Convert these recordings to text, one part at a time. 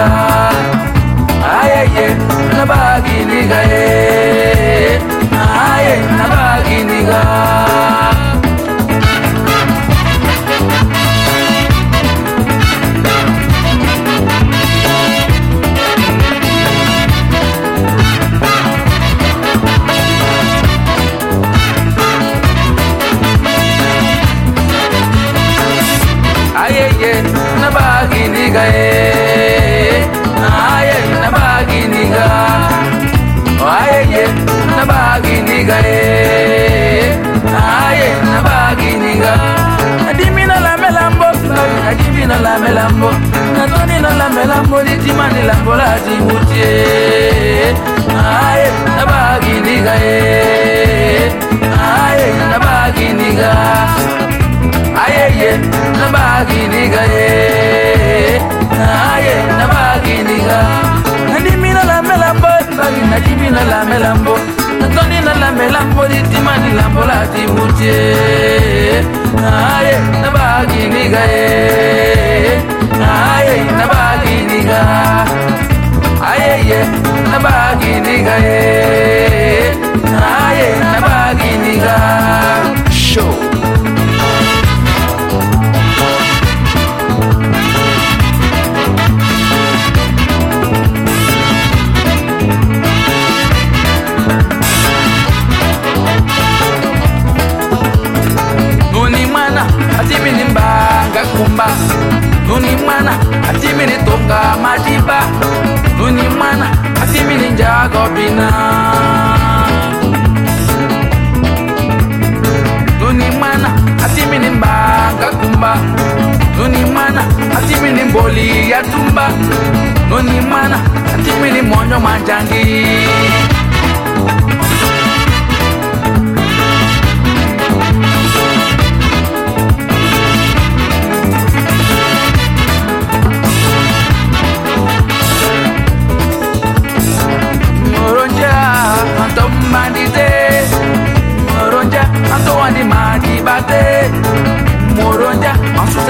nabaginiga ayeye nabaginiga e aye nabaginiga ayeye nabaginiga e nabaginiga e aye nabaginiga adimina lamelambo adimina lamelambo natonina lamelambo litimani lambo latimutie aye nabaginiga e aye nabaginiga ayeye nabaginiga ye latimutie aye nabaginiga ye. Aye nabaginiga ayeye nabaginiga ye aye nabaginiga nuni mwana atimini tonga madiba nuni mwana atimini njago bina. Nuni mwana atimini mbanga kumba. Nuni mwana atimini mboli ya tumba. Nuni mwana atimini monyo manjangi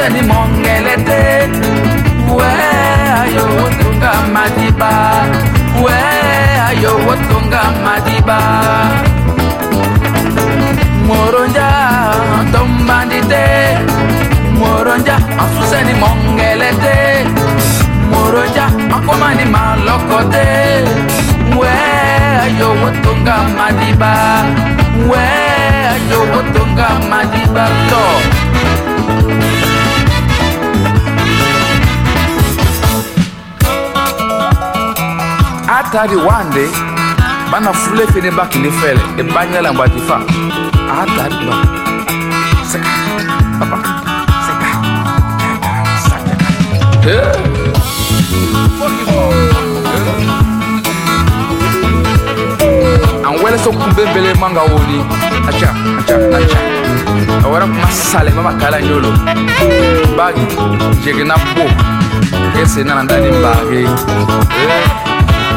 ansuseni mongelete. We ayo wotunga madiba. We ayo wotunga madiba. Moronja anto mandite moronja ansuseni mongelete. Moronja akomani malokote. We ayo wotonga madiba. We ayo wotonga madiba. To atari wande bana fule fene bakini fele e banyala mbati fa. Ah, atari ba seka. Papa. Seka. Eh? eh? An wɛlɛ so kun bɛ bele manga woni acha acha acha. A wɛrɛ kuma sale mama kala nyolo. Bagi jegina bo. Ese nana dani bagi tuwene eh?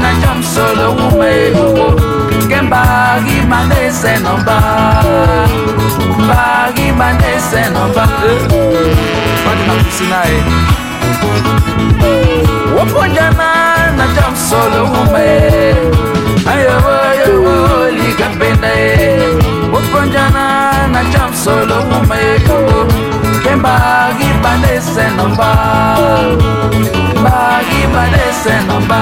na chomsolo ume kembagi manese nomba. Bagi manese nomba Piscina aí waponjana na chomsolo ume. Ayo ayo liga peta waponjana na chamsolo mumeko kembagi bandese nomba. Bagi bandese nomba